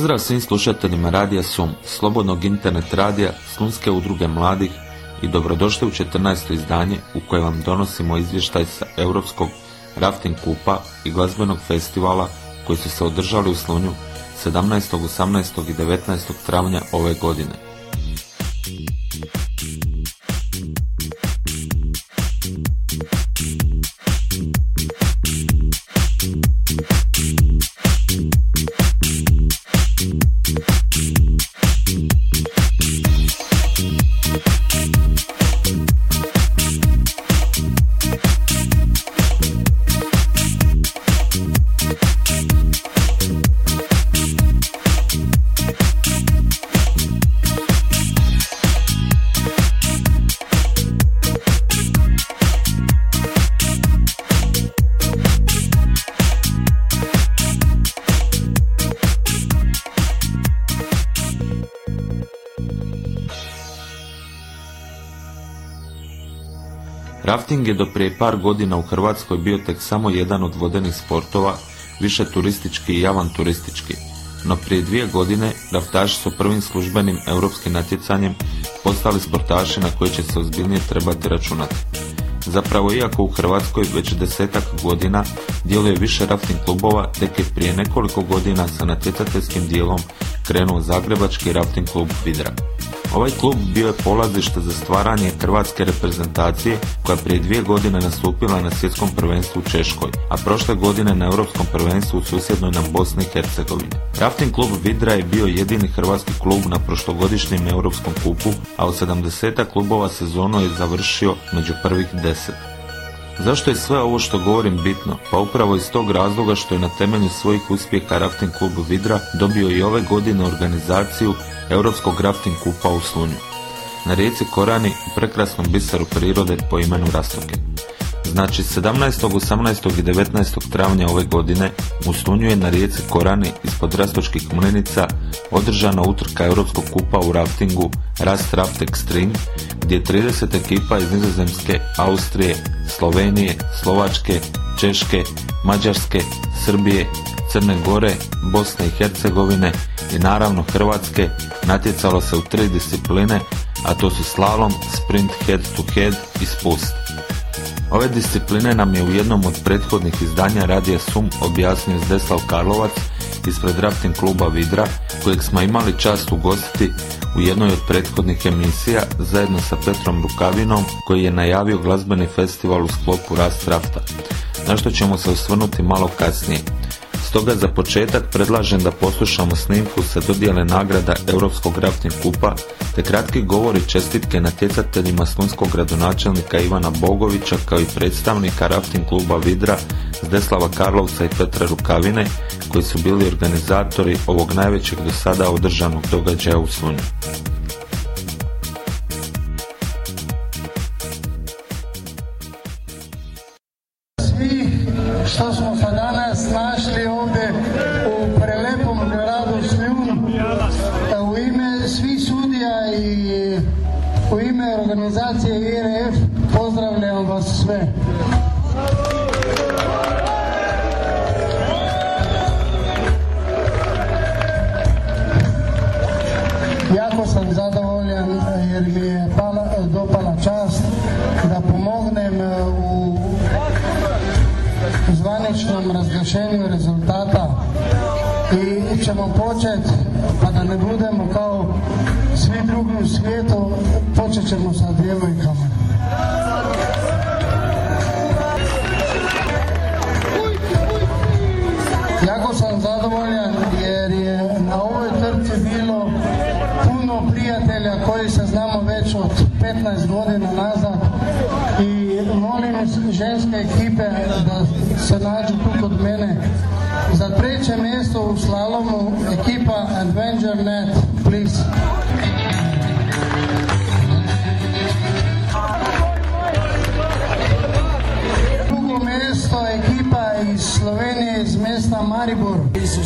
Pozdrav svim slušateljima Radija Sum, slobodnog internet radija, Slunske udruge mladih i dobrodošli u 14. izdanje u kojem vam donosimo izvještaj sa Europskog rafting kupa i glazbenog festivala koji su se održali u Slunju 17., 18. i 19. travnja ove godine. Je do prije par godina u Hrvatskoj bio tek samo jedan od vodenih sportova, više turistički i avanturistički. No prije dvije godine raftaši su prvim službenim europskim natjecanjem postali sportaši na koje će se ozbiljnije trebati računati. Zapravo, iako u Hrvatskoj već desetak godina djeluje više rafting klubova, tek je prije nekoliko godina sa natjecateljskim dijelom krenuo Zagrebački rafting klub Vidra. Ovaj klub bio je polazište za stvaranje hrvatske reprezentacije koja prije dvije godine nastupila na svjetskom prvenstvu u Češkoj, a prošle godine na europskom prvenstvu u susjednoj nam Bosni i Hercegovini. Rafting klub Vidra je bio jedini hrvatski klub na prošlogodišnjem europskom kupu, a od 70 klubova sezonu je završio među prvih deset. Zašto je sve ovo što govorim bitno? Pa upravo iz tog razloga što je na temelju svojih uspjeha Rafting klub Vidra dobio i ove godine organizaciju Europskog rafting kupa u Slunju. Na rijeci Korani u prekrasnom biseru prirode po imenu Rastoke. Znači 17., 18. i 19. travnja ove godine u Slunju je na rijeci Korani ispod Rastočkih mlinica održana utrka Europskog kupa u raftingu Rast Raft Extreme gdje je 30 ekipa iz Nizozemske, Austrije, Slovenije, Slovačke, Češke, Mađarske, Srbije, Crne Gore, Bosne i Hercegovine i naravno Hrvatske natjecalo se u tri discipline, a to su slalom, sprint head to head i spust. Ove discipline nam je u jednom od prethodnih izdanja Radija Sum objasnio Zdeslav Karlovac ispred rafting kluba Vidra, kojeg smo imali čast ugostiti u jednoj od prethodnih emisija zajedno sa Petrom Rukavinom koji je najavio glazbeni festival u sklopu Rast Rafta, na što ćemo se osvrnuti malo kasnije. Stoga za početak predlažem da poslušamo snimku sa dodjele nagrada Europskog rafting kupa te kratki govori čestitke natjecateljima slunskog gradonačelnika Ivana Bogovića kao i predstavnika rafting kluba Vidra Zdeslava Karlovca i Petra Rukavine koji su bili organizatori ovog najvećeg do sada održanog događaja u Slunju.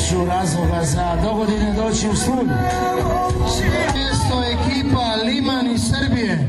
Tisuću razloga za dogodine doći u Slunj. Mjesto ekipa Liman iz Srbije.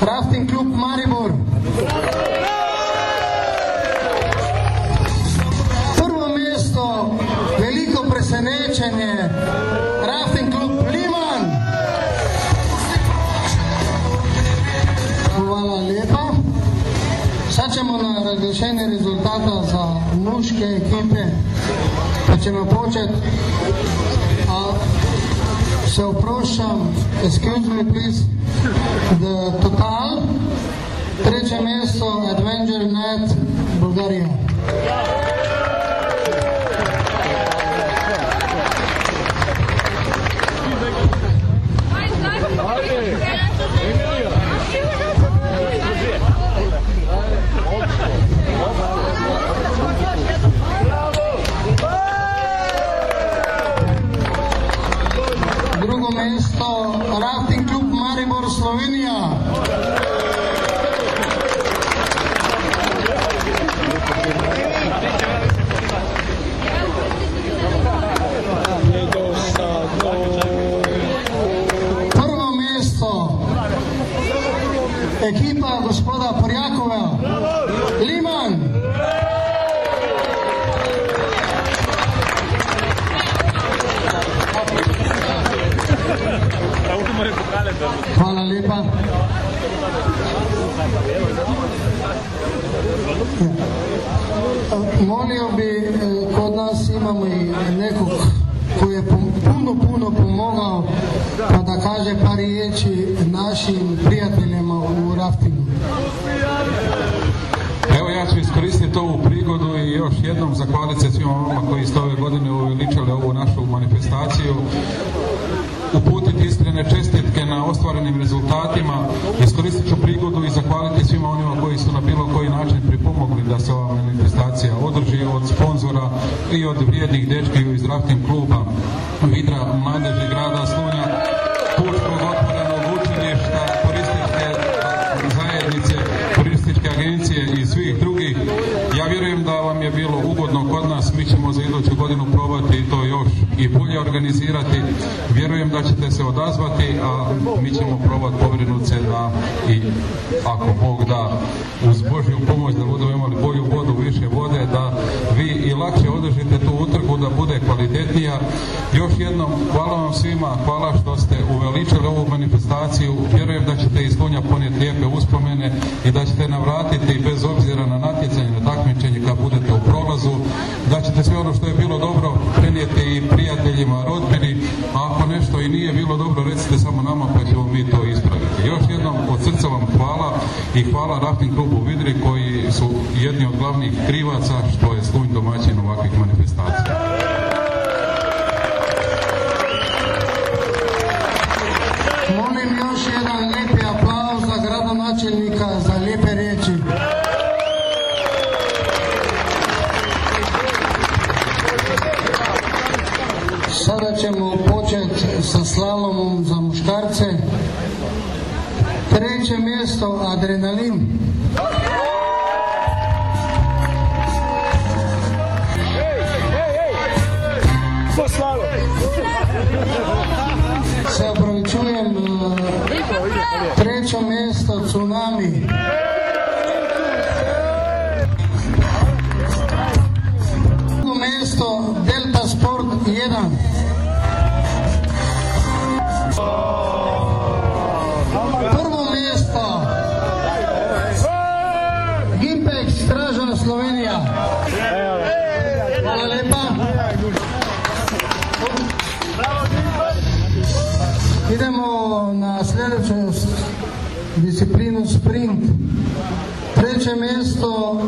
Rafting klub Maribor. Prvo mjesto, veliko presenečenje, Rafting klub Liman. Hvala lepa. Sad ćemo na razglašenje rezultata za muške ekipe, pa ćemo početi. Se oprošam, excuse me please, the total, treće mjesto Adventure Net Bulgarija. Hvala lepa. Molio bi, eh, kod nas imamo i nekog koji je pu- puno, puno pomogao, pa da kaže par riječi našim prijateljima u raftingu. Evo ja ću iskoristiti ovu prigodu i još jednom zahvaliti se svima vama koji ste ove godine uveličali ovu našu manifestaciju iskrene čestitke na ostvarenim rezultatima. Iskoristit ću prigodu i zahvaliti svima onima koji su na bilo koji način pripomogli da se ova manifestacija održi od sponzora i od vrijednih dečki iz rafting kluba Vidra Mladeži grada Slunja, Pučkog otvorenog učilišta, turističke zajednice, turističke agencije i svih drugih. Ja vjerujem da vam je bilo ugodno kod nas, mi ćemo za iduću godinu probati to još i bolje organizirati. Vjerujem da ćete se odazvati, a mi ćemo probati pobrinuti se da i ako Bog da uz Božju pomoć da budemo imali bolju vodu, više vode, da vi i lakše održite tu utrku, da bude kvalitetnija. Još jednom, hvala vam svima, hvala što ste uveličali ovu manifestaciju. Vjerujem da ćete iz Slunja ponijeti lijepe uspomene i da ćete navratiti bez obzira na natjecanje, na takmičenje kad budete prolazu, da ćete sve ono što je bilo dobro prenijeti i prijateljima, rodbini, a ako nešto i nije bilo dobro, recite samo nama pa ćemo mi to ispraviti. Još jednom od srca vam hvala i hvala Rafting klubu Vidri koji su jedni od glavnih krivaca što je Slunj domaćin ovakvih manifestacija. Molim još jedan lijepi aplauz za gradonačelnika za lijepe riječi. Sada ćemo početi sa slalomom za muškarce. Treće mjesto adrenalin. Se opravičujem, treće treće mjesto Tsunami. Drugo mjesto Delta Sport 1. Mjesto Straža Slovenija. Lepa. Idemo na sljedeću disciplinu sprint. Treće mjesto.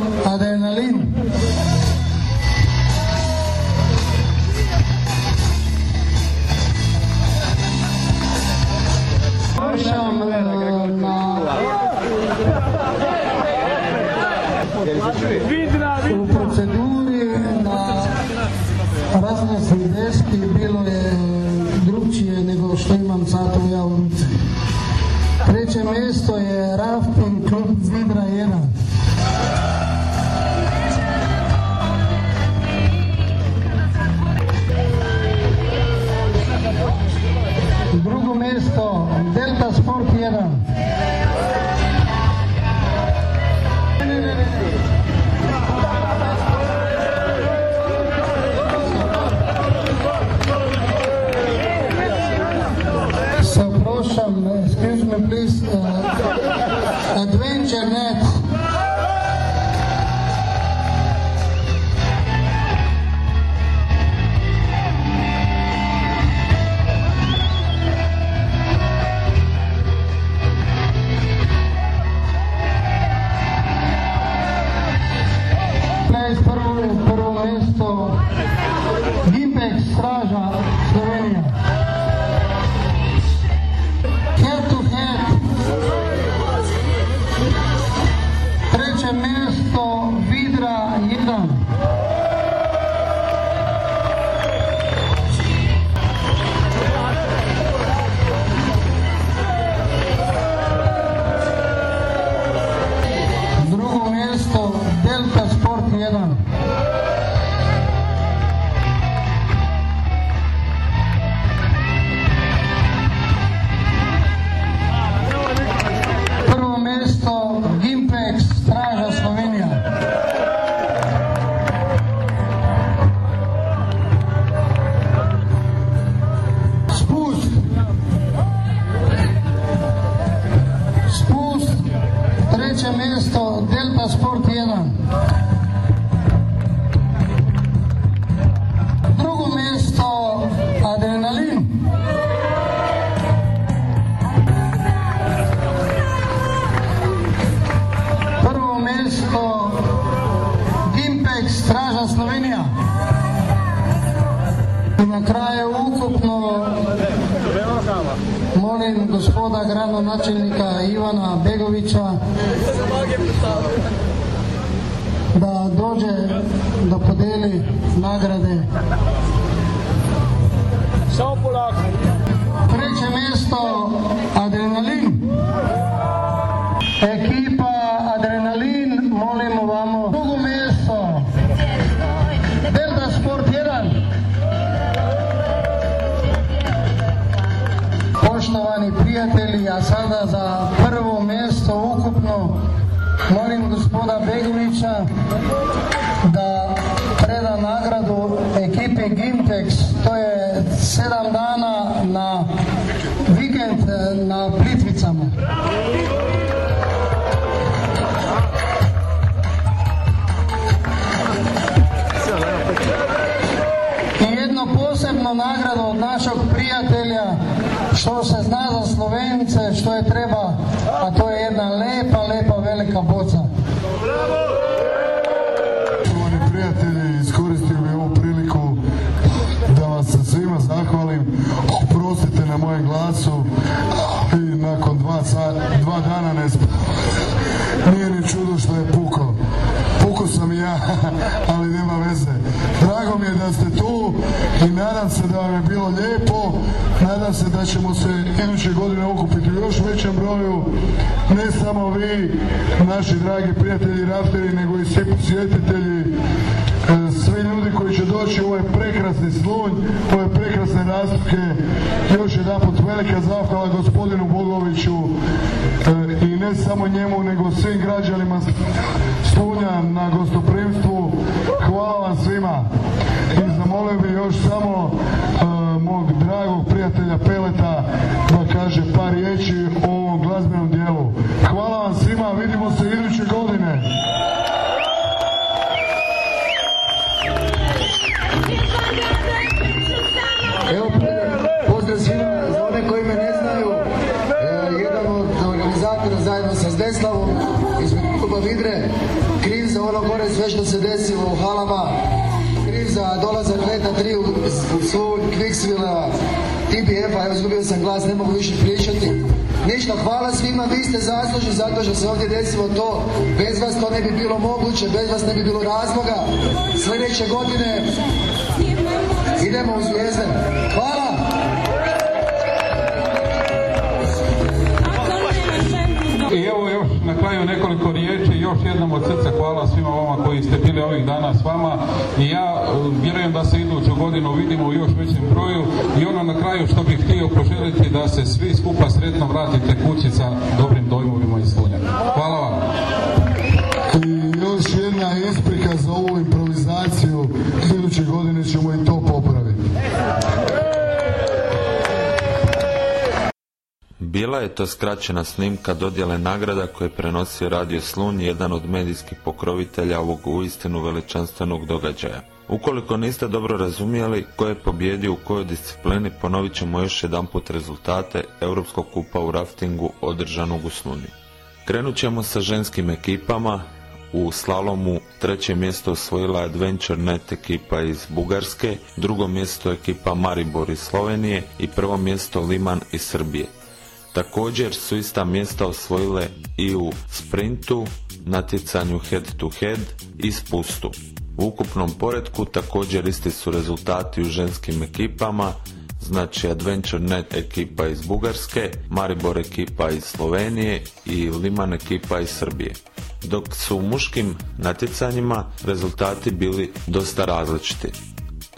Ekipa Adrenalin, molimo vamo drugo mjesto. Delta Sport 1. Poštovani prijatelji, a sada za prvo mjesto ukupno molim gospoda Begovića da preda nagradu ekipi Gintex. to je 7 što se zna za Slovence, što je treba, a to je jedna lepa, lepa velika boca. Poštovani prijatelji, iskoristio bih ovu priliku da vas se svima zahvalim. Oprostite na mojem glasu i nakon dva, sa, dva dana ne. Nije ni čudo što je puko. Puko sam i ja, ali nema veze. Drago mi je da ste tu i nadam se da vam je bilo lijepo. Nadam se da ćemo se iduće godine okupiti u još većem broju. Ne samo vi, naši dragi prijatelji rafteri, nego i svi posjetitelji e, svi ljudi koji će doći u ovaj prekrasni slunj, ove prekrasne nastupke. Još jedan put velika zahvala gospodinu Bogoviću e, i ne samo njemu, nego svim građanima Slunja na gostoprimstvu. Hvala vam svima. Zamolio bih još samo e, mog dragog prijatelja Peleta da kaže par riječi o ovom glazbenom dijelu. Hvala vam svima, vidimo se iduće godine. Evo, e, Vidre, kriv za ono sve što se desilo u halama, kriv za dolazak Leta 3 u, u Slunj, Kviksvila, TPF-a, evo izgubio sam glas, ne mogu više pričati. Ništa, hvala svima, vi ste zaslužni zato što se ovdje desilo to. Bez vas to ne bi bilo moguće, bez vas ne bi bilo razloga. Sljedeće godine idemo u zvijezde. Hvala! Na kraju nekoliko riječi, još jednom od srca hvala svima vama koji ste bili ovih dana s vama i ja e, vjerujem da se iduću godinu vidimo u još većem broju i ono na kraju što bih htio poželjeti da se svi skupa sretno vratite kući sa dobrim dojmovima iz Slunja. Hvala vam. I još jedna isprika za ovu improvizaciju. Iduće godine ćemo i to Bila je to skraćena snimka dodjele nagrada koje je prenosio Radio Slunj, jedan od medijskih pokrovitelja ovog uistinu veličanstvenog događaja. Ukoliko niste dobro razumijeli ko je pobjedio u kojoj disciplini, ponovit ćemo još jedanput rezultate Europskog kupa u raftingu održanog u Slunju. Krenut ćemo sa ženskim ekipama, u slalomu treće mjesto osvojila Adventure Net ekipa iz Bugarske, drugo mjesto ekipa Maribor iz Slovenije i prvo mjesto Liman iz Srbije. Također su ista mjesta osvojile i u sprintu, natjecanju head to head i spustu. U ukupnom poredku također isti su rezultati u ženskim ekipama, znači Adventure Net ekipa iz Bugarske, Maribor ekipa iz Slovenije i Liman ekipa iz Srbije. Dok su u muškim natjecanjima rezultati bili dosta različiti.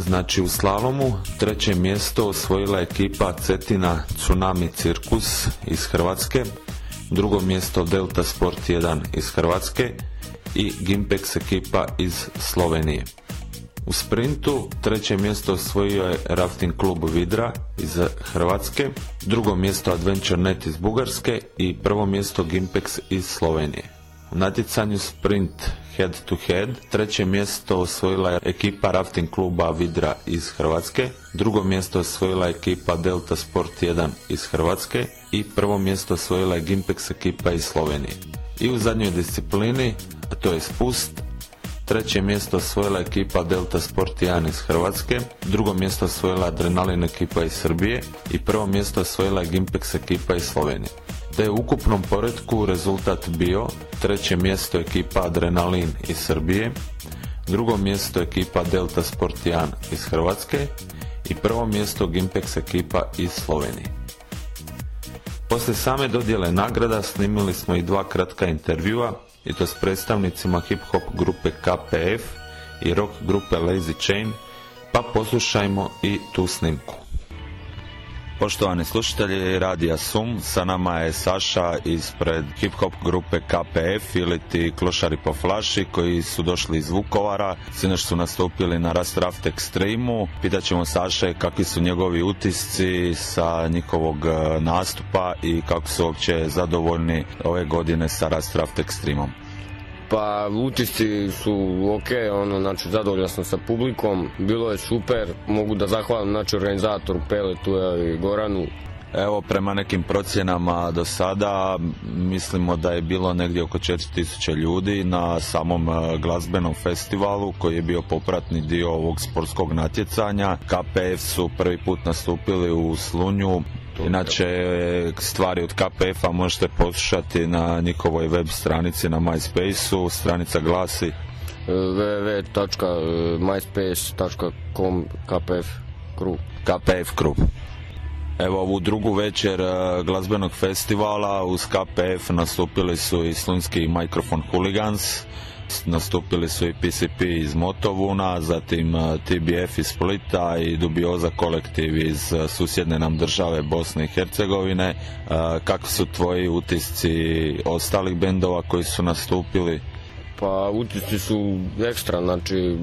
Znači u slalomu treće mjesto osvojila ekipa Cetina Tsunami Cirkus iz Hrvatske, drugo mjesto Delta Sport 1 iz Hrvatske i Gimpex ekipa iz Slovenije. U sprintu treće mjesto osvojio je Rafting klub Vidra iz Hrvatske, drugo mjesto Adventure Net iz Bugarske i prvo mjesto Gimpex iz Slovenije. U natjecanju sprint head to head treće mjesto osvojila je ekipa Rafting kluba Vidra iz Hrvatske, drugo mjesto osvojila je ekipa Delta Sport 1 iz Hrvatske i prvo mjesto osvojila je Gimpex ekipa iz Slovenije. I u zadnjoj disciplini, a to je spust, Treće mjesto osvojila ekipa Delta Sport 1 iz Hrvatske, drugo mjesto osvojila Adrenalin ekipa iz Srbije i prvo mjesto osvojila Gimpex ekipa iz Slovenije. Te u ukupnom poredku rezultat bio treće mjesto ekipa Adrenalin iz Srbije, drugo mjesto ekipa Delta Sport 1 iz Hrvatske i prvo mjesto Gimpex ekipa iz Slovenije. Poslije same dodjele nagrada snimili smo i dva kratka intervjua i to s predstavnicima hip-hop grupe KPF i rock grupe Lazy Chain, pa poslušajmo i tu snimku. Poštovani slušatelji Radija Sum, sa nama je Saša ispred hip-hop grupe KPF ili ti Klošari po flaši koji su došli iz Vukovara, sinoć su nastupili na Rast Raft Extreme-u. Pitaćemo Saše kakvi su njegovi utisci sa njihovog e, nastupa i kako su uopće zadovoljni ove godine sa Rast Raft Extreme-om. Pa utisci su ok, ono, znači zadovoljan sam sa publikom, bilo je super, mogu da zahvalim znači organizatoru Peletu i Goranu. Evo, prema nekim procjenama do sada mislimo da je bilo negdje oko 4000 ljudi na samom e, glazbenom festivalu koji je bio popratni dio ovog sportskog natjecanja. KPF su prvi put nastupili u Slunju, Inače, stvari od KPF-a možete poslušati na njihovoj web stranici na MySpace-u. Stranica glasi www.myspace.com KPF Crew. KPF Crew. Evo ovu drugu večer e, glazbenog festivala uz KPF nastupili su i slunski Microphone Hooligans, Nastupili su i PCP iz Motovuna, zatim TBF iz Splita i Dubioza kolektiv iz susjedne nam države Bosne i Hercegovine. Kakvi su tvoji utisci ostalih bendova koji su nastupili? Pa utisci su ekstra, znači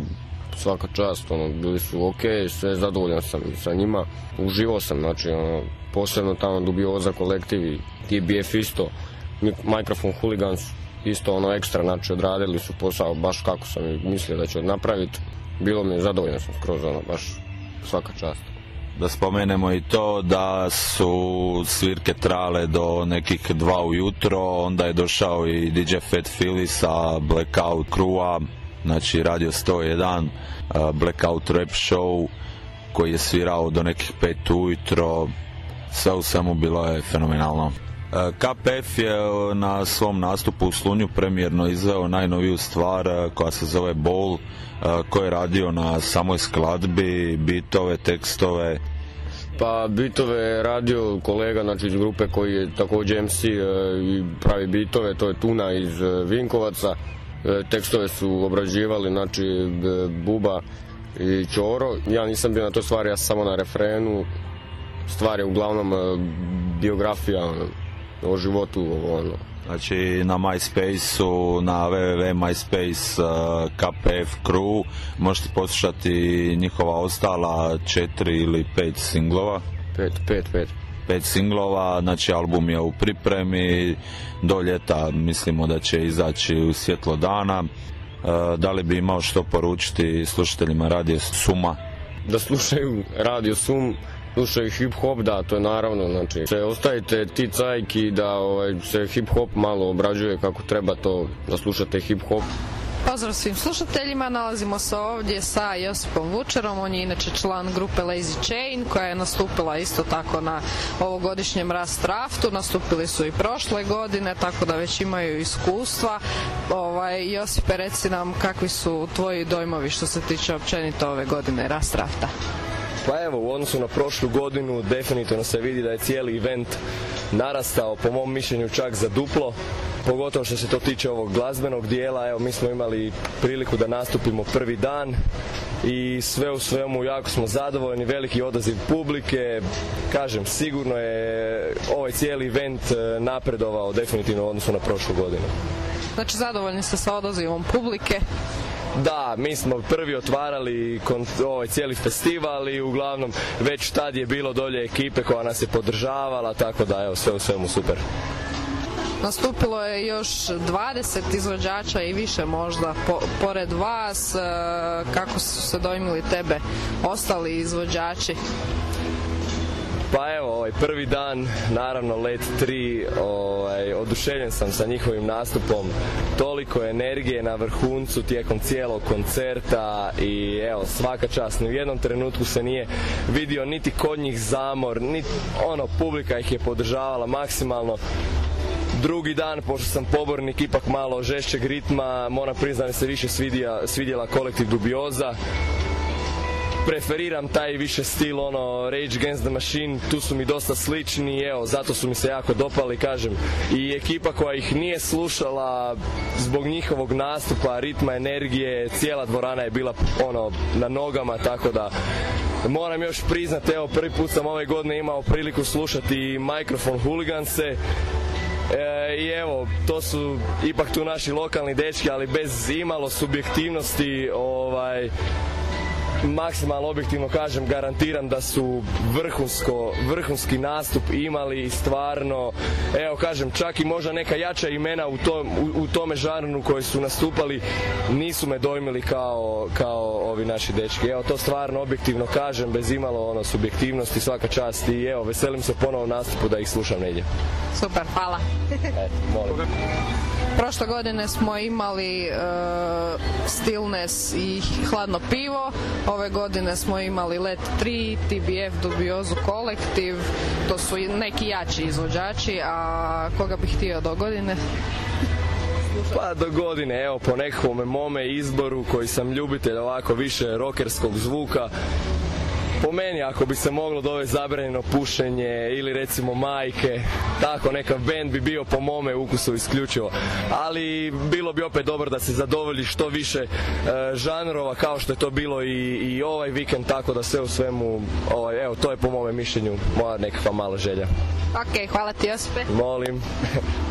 svaka čast, ono, bili su ok, sve zadovoljan sam sa njima, uživao sam, znači, ono, posebno tamo Dubioza kolektiv TBF isto, Microphone Hooligans isto ono ekstra, znači odradili su posao baš kako sam mislio da će napraviti. Bilo mi je zadovoljno sam skroz ono, baš svaka čast. Da spomenemo i to da su svirke trale do nekih dva ujutro, onda je došao i DJ Fat Philly sa Blackout Crewa, znači radio 101, Blackout Rap Show koji je svirao do nekih pet ujutro, sve u svemu bilo je fenomenalno. E, KPF je e, na svom nastupu u Slunju premijerno izveo najnoviju stvar e, koja se zove Bowl koji je radio na samoj skladbi, bitove, tekstove. Pa bitove je radio kolega znači, iz grupe koji je također MC i pravi bitove, to je Tuna iz Vinkovaca. Tekstove su obrađivali znači Buba i Čoro. Ja nisam bio na toj stvari, ja sam samo na refrenu. Stvar uglavnom biografija ono, o životu ono. Znači na MySpace-u, na www.myspace KPF Crew možete poslušati njihova ostala četiri ili pet singlova. Pet, pet, pet. Pet singlova, znači album je u pripremi, do ljeta mislimo da će izaći u svjetlo dana. Uh, da li bi imao što poručiti slušateljima Radio Suma? Da slušaju Radio Sum, slušaju hip hop, da, to je naravno, znači, se ostavite ti cajki da ovaj, se hip hop malo obrađuje kako treba to, da slušate hip hop. Pozdrav svim slušateljima, nalazimo se ovdje sa Josipom Vučerom, on je inače član grupe Lazy Chain koja je nastupila isto tako na ovogodišnjem Rust Raftu, nastupili su i prošle godine, tako da već imaju iskustva. Ovaj, Josipe, reci nam kakvi su tvoji dojmovi što se tiče općenito ove godine Rust Rafta? Pa evo, u odnosu na prošlu godinu definitivno se vidi da je cijeli event narastao, po mom mišljenju čak za duplo, pogotovo što se to tiče ovog glazbenog dijela. Evo, mi smo imali priliku da nastupimo prvi dan i sve u svemu jako smo zadovoljni, veliki odaziv publike. Kažem, sigurno je ovaj cijeli event e, napredovao definitivno u odnosu na prošlu godinu. Znači zadovoljni ste sa odazivom publike? Da, mi smo prvi otvarali ovaj cijeli festival i uglavnom već tad je bilo dolje ekipe koja nas je podržavala, tako da evo sve u svemu super. Nastupilo je još 20 izvođača i više možda pored vas. E, kako su se dojmili tebe ostali izvođači? Pa evo, ovaj prvi dan, naravno let 3, ovaj, oduševljen sam sa njihovim nastupom. Toliko energije na vrhuncu tijekom cijelog koncerta i evo, svaka čast. Ni u jednom trenutku se nije vidio niti kod njih zamor, niti ono, publika ih je podržavala maksimalno drugi dan, pošto sam pobornik ipak malo žešćeg ritma, moram priznati se više svidjela kolektiv Dubioza preferiram taj više stil ono Rage Against the Machine, tu su mi dosta slični evo, zato su mi se jako dopali, kažem. I ekipa koja ih nije slušala zbog njihovog nastupa, ritma, energije, cijela dvorana je bila ono na nogama, tako da moram još priznati, evo prvi put sam ove godine imao priliku slušati Microphone Hooliganse e, i evo, to su ipak tu naši lokalni dečki, ali bez imalo subjektivnosti, ovaj, maksimalno objektivno kažem, garantiram da su vrhunsko, vrhunski nastup imali i stvarno, evo kažem, čak i možda neka jača imena u, tom, u, tome žarnu koji su nastupali nisu me dojmili kao, kao ovi naši dečki. Evo to stvarno objektivno kažem, bez imalo ono subjektivnosti, svaka čast i evo veselim se ponovo nastupu da ih slušam negdje. Super, hvala. Eto, molim. Prošle godine smo imali uh, Stillness i hladno pivo. Ove godine smo imali Let 3, TBF, Dubiozu kolektiv. To su neki jači izvođači, a koga bih htio do godine? Pa do godine, evo po nekakvom mome izboru koji sam ljubitelj ovako više rokerskog zvuka po meni ako bi se moglo dovesti zabranjeno pušenje ili recimo majke, tako nekav band bi bio po mome ukusu isključivo. Ali bilo bi opet dobro da se zadovolji što više e, žanrova kao što je to bilo i, i ovaj vikend, tako da sve u svemu, ovaj, evo to je po mome mišljenju moja nekakva mala želja. Ok, hvala ti Josipe. Molim.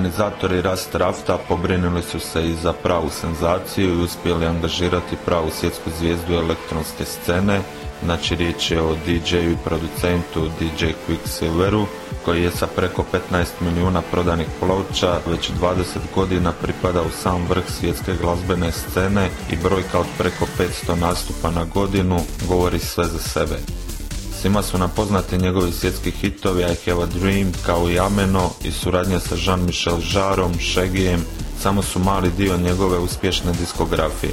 organizatori Rast Rafta pobrinuli su se i za pravu senzaciju i uspjeli angažirati pravu svjetsku zvijezdu elektronske scene. Znači, riječ je o DJ-u i producentu DJ Quicksilveru, koji je sa preko 15 milijuna prodanih ploča već 20 godina pripada u sam vrh svjetske glazbene scene i brojka od preko 500 nastupa na godinu govori sve za sebe. Svima su nam poznati njegovi svjetski hitovi I Have a Dream kao i Ameno i suradnja sa Jean-Michel Žarom, Šegijem samo su mali dio njegove uspješne diskografije.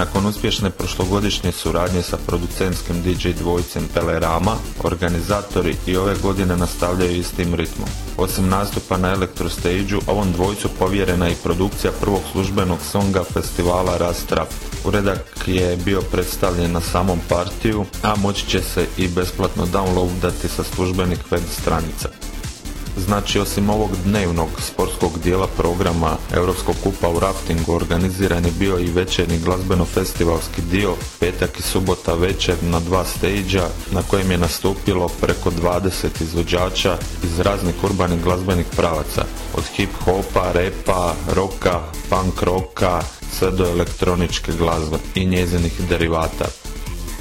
Nakon uspješne prošlogodišnje suradnje sa producentskim DJ dvojicem Pelerama, organizatori i ove godine nastavljaju istim ritmom. Osim nastupa na Stage ovom dvojcu povjerena i produkcija prvog službenog songa festivala Rastrap. Uredak je bio predstavljen na samom partiju, a moći će se i besplatno downloadati sa službenih web stranica. Znači, osim ovog dnevnog sportskog dijela programa Europskog kupa u raftingu, organiziran je bio i večerni glazbeno-festivalski dio, petak i subota večer na dva stage na kojem je nastupilo preko 20 izvođača iz raznih urbanih glazbenih pravaca, od hip-hopa, repa, roka, punk roka, sve do elektroničke glazbe i njezinih derivata.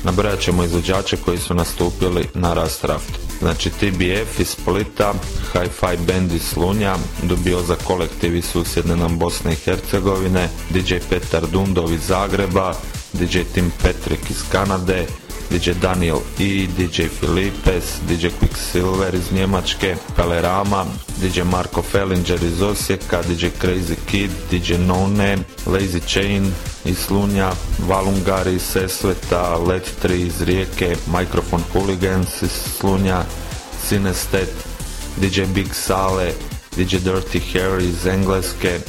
Nabrojat ćemo izvođače koji su nastupili na Rastraftu. Znači TBF iz Splita, Hi-Fi Band iz Slunja, dobio za kolektiv iz susjedne nam Bosne i Hercegovine, DJ Petar Dundov iz Zagreba, DJ Tim Petrik iz Kanade, DJ Daniel E, DJ Filipes, DJ Quicksilver iz Njemačke, Kalerama, DJ Marko Fellinger iz Osijeka, DJ Crazy Kid, DJ No Name, Lazy Chain iz Slunja, Valungari iz Sesveta, Let 3 iz Rijeke, Microphone Hooligans iz Slunja, Sinestet, DJ Big Sale, DJ Dirty Harry iz Engleske,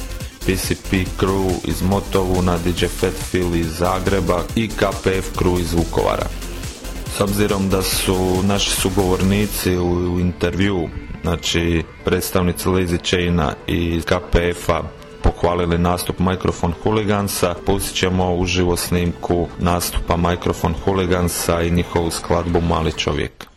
PCP Crew iz Motovuna, DJ Fat Phil iz Zagreba i KPF Crew iz Vukovara. S obzirom da su naši sugovornici u, intervju, znači predstavnici Lazy Chaina i KPF-a pohvalili nastup Microphone Hooligansa, pustit ćemo uživo snimku nastupa Microphone Hooligansa i njihovu skladbu Mali čovjek.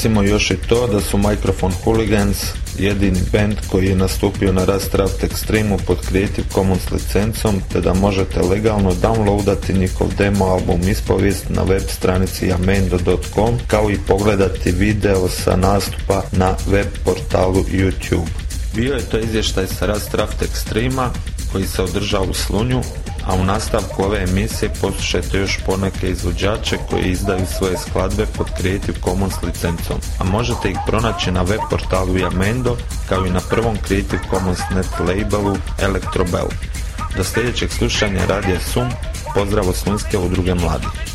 Recimo još i to da su Microphone Hooligans jedini band koji je nastupio na Rust Draft Extreme pod Creative Commons licencom te da možete legalno downloadati njihov demo album ispovijest na web stranici amendo.com kao i pogledati video sa nastupa na web portalu YouTube. Bio je to izvještaj sa Rust Draft Extrema koji se održao u Slunju, a u nastavku ove emisije poslušajte još poneke izvođače koji izdaju svoje skladbe pod Creative Commons licencom, a možete ih pronaći na web portalu Jamendo kao i na prvom Creative Commons net labelu Electrobel. Do sljedećeg slušanja Radija Sum, pozdrav od Slunske udruge mladih.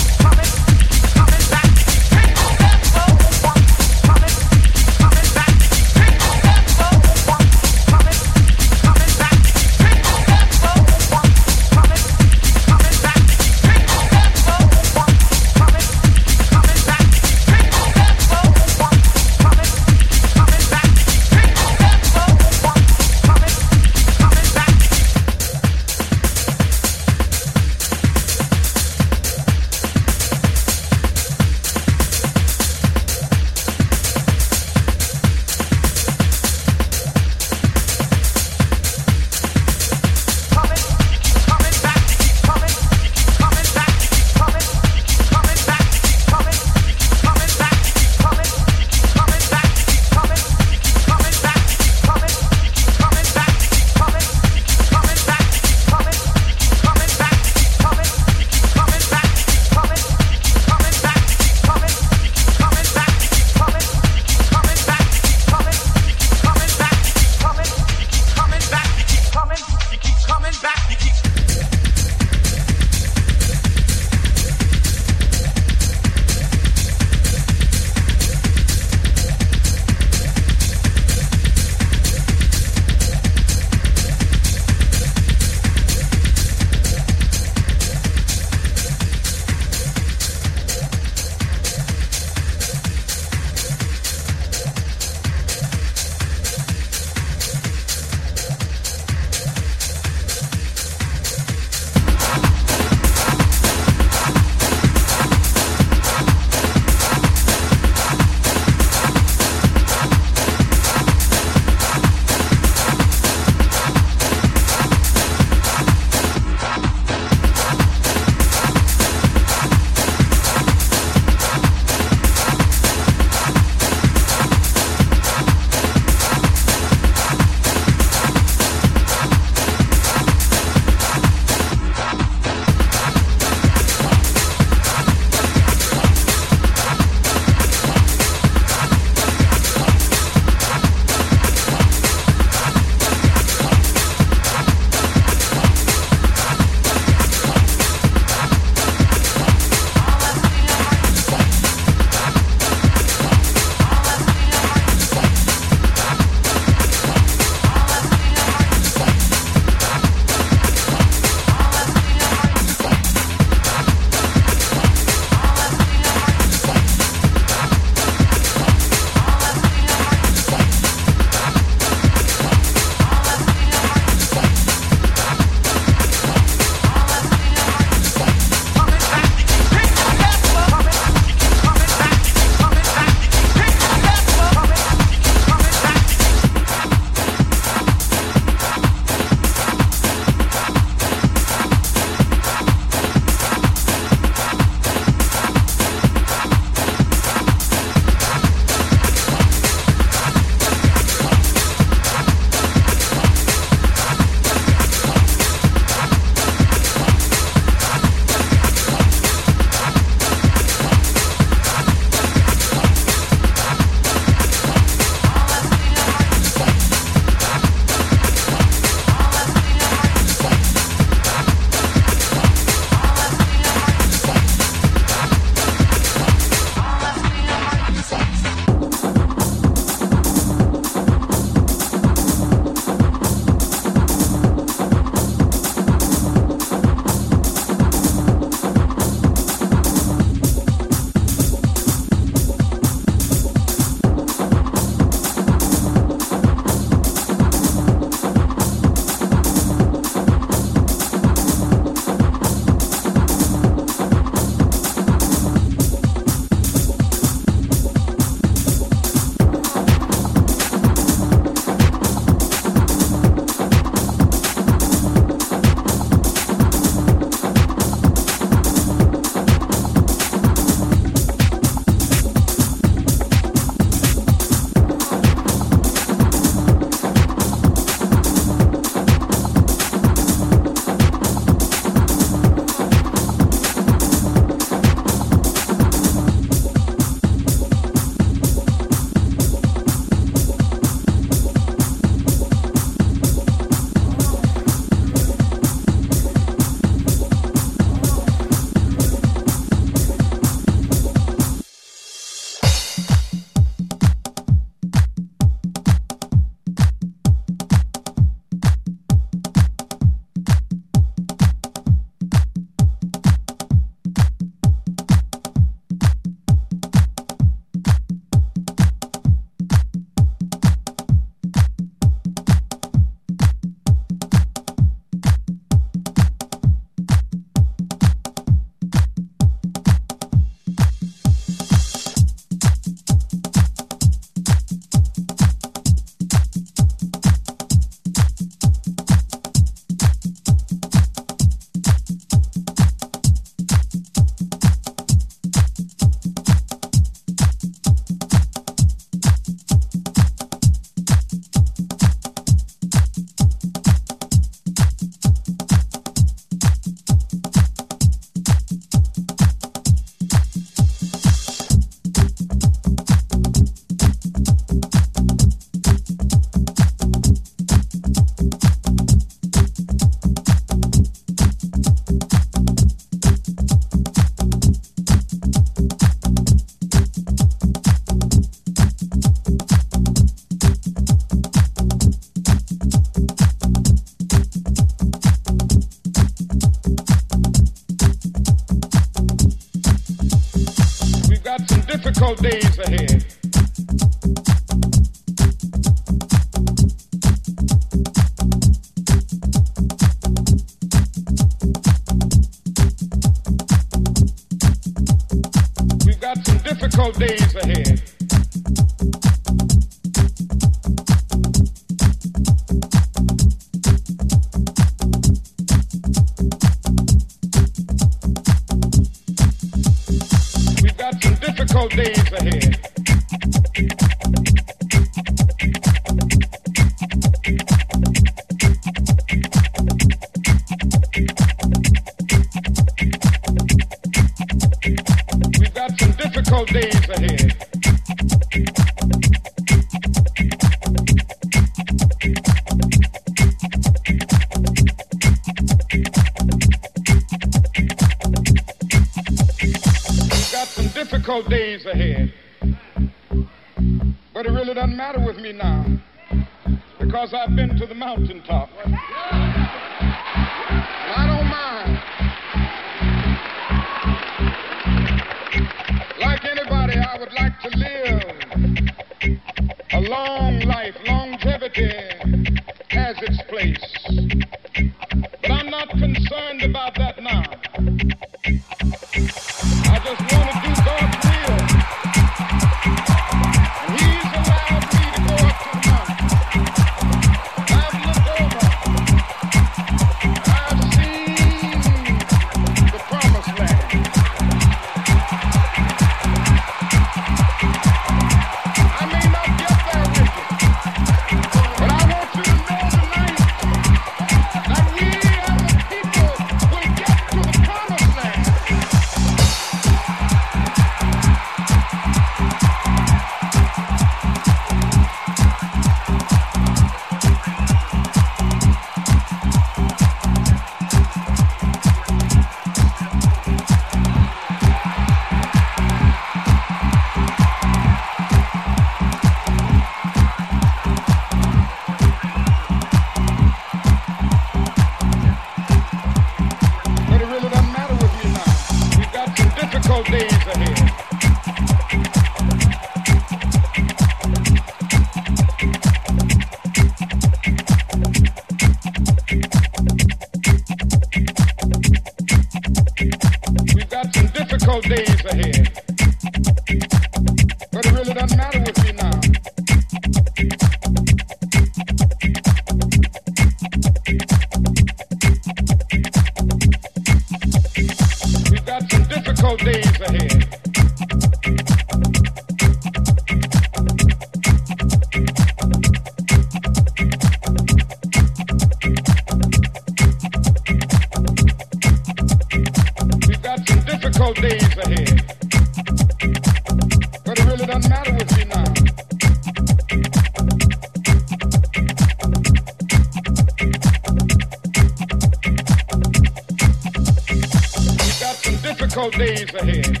Difficult days ahead.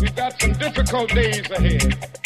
We've got some difficult days ahead.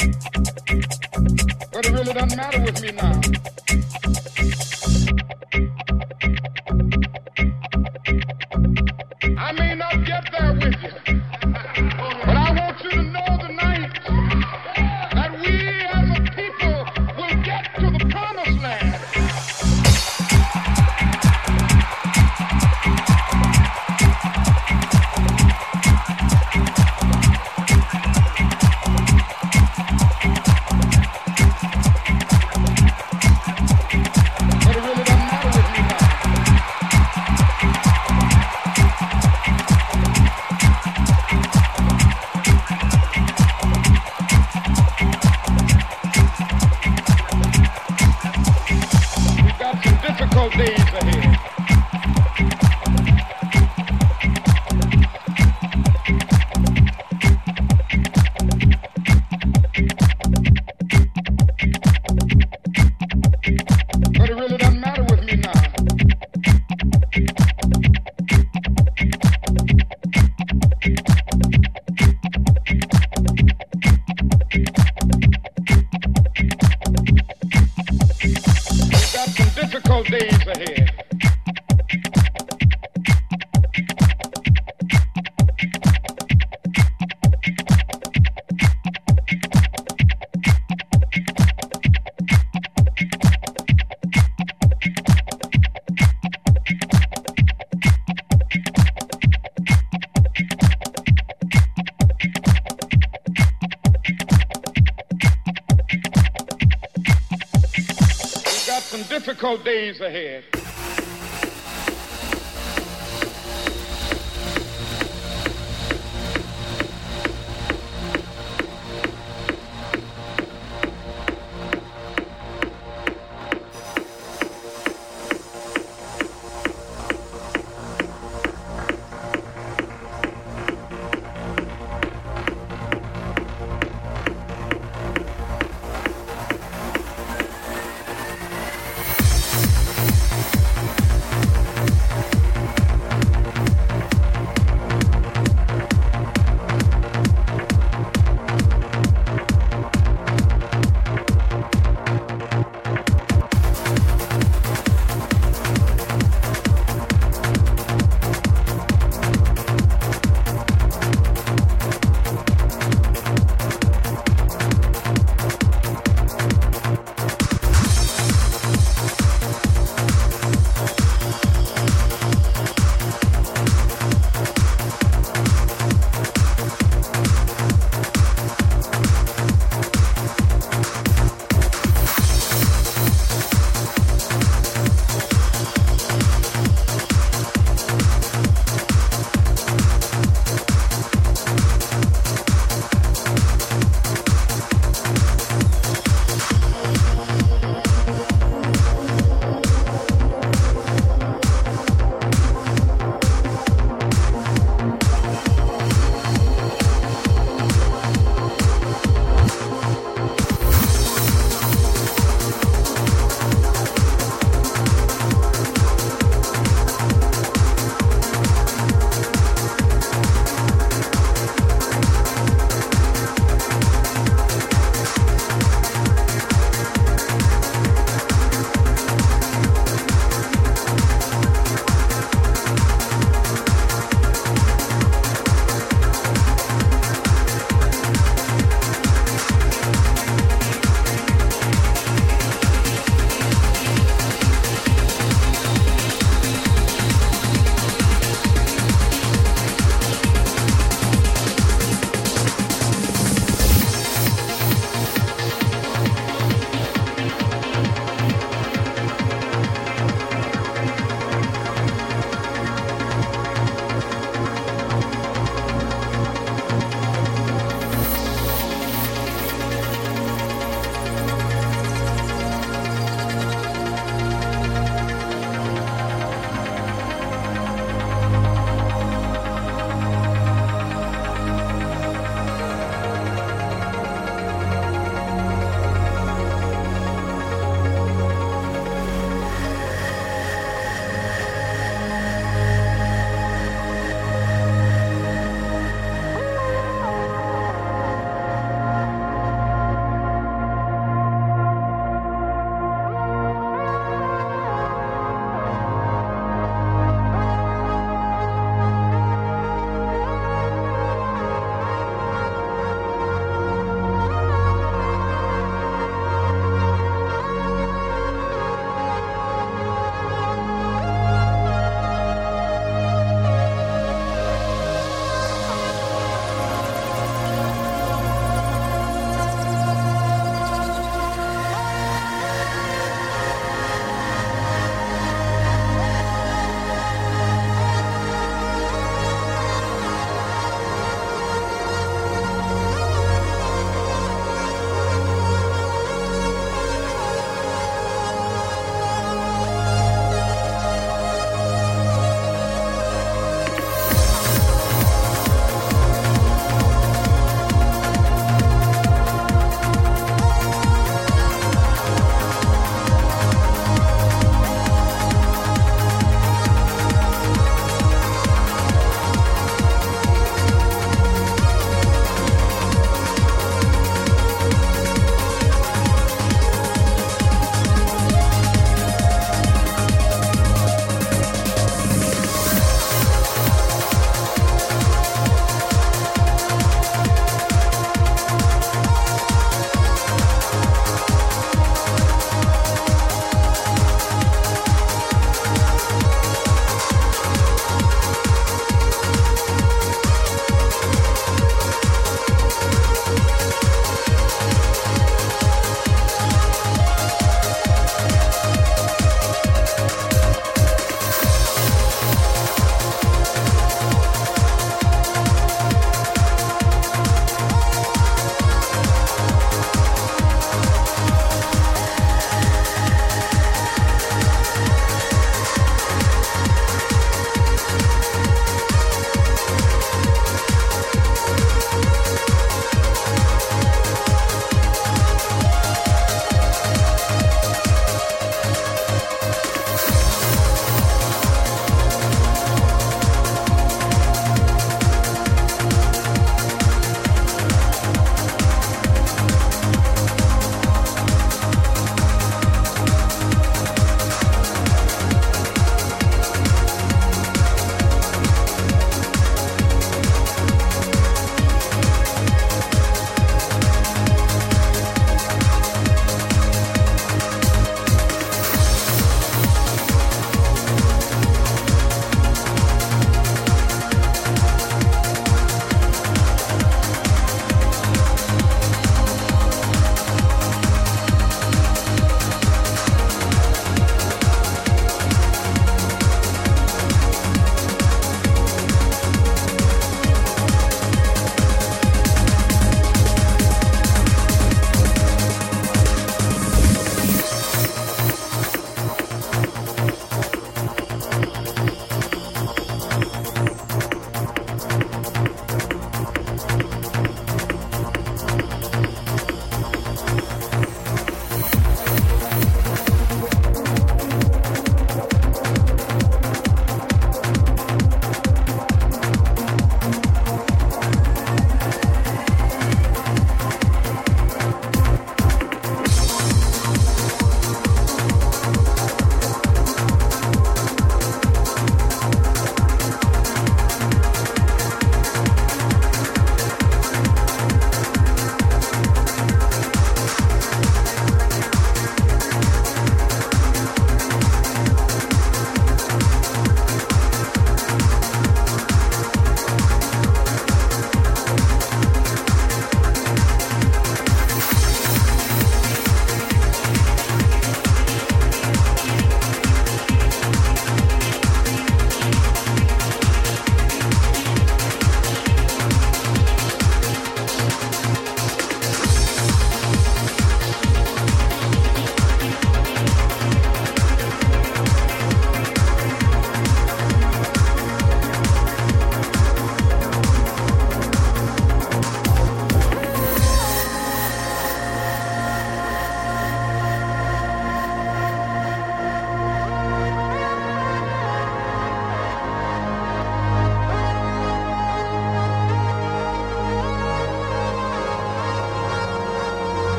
Difficult days ahead.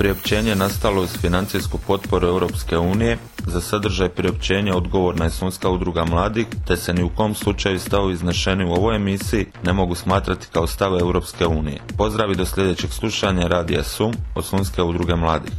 Priopćenje nastalo uz financijsku potporu Europske unije, za sadržaj priopćenja odgovorna je Sunska udruga mladih, te se ni u kom slučaju stavovi iznešeni u ovoj emisiji ne mogu smatrati kao stav Europske unije. Pozdravi do sljedećeg slušanja Radija Sum od Sunske udruge mladih.